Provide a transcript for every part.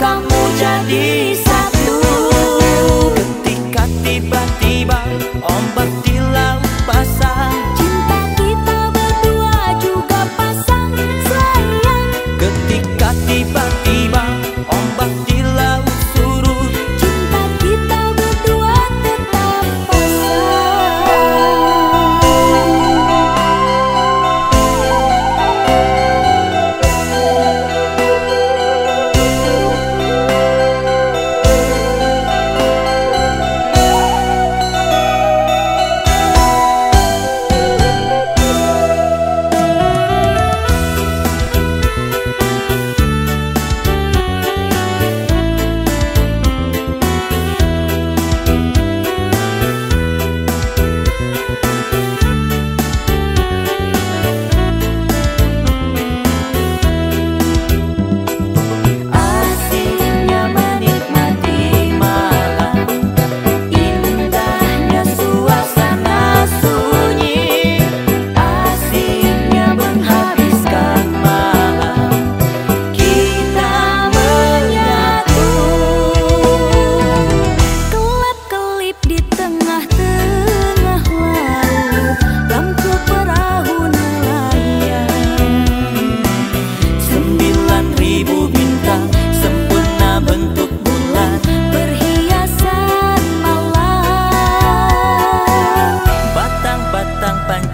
Come.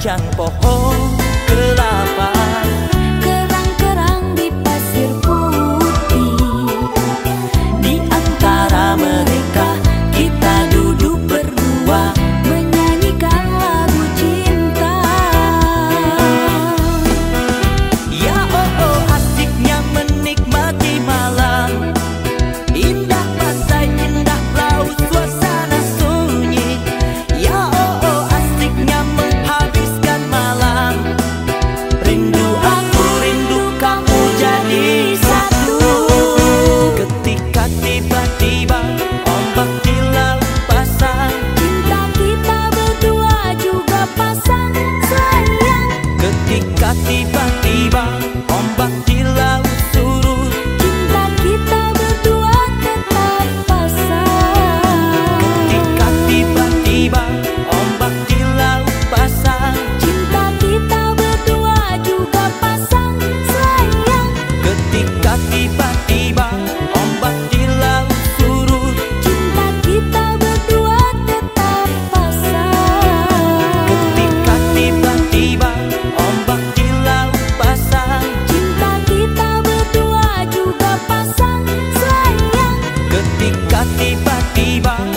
chẳng tiba-tiba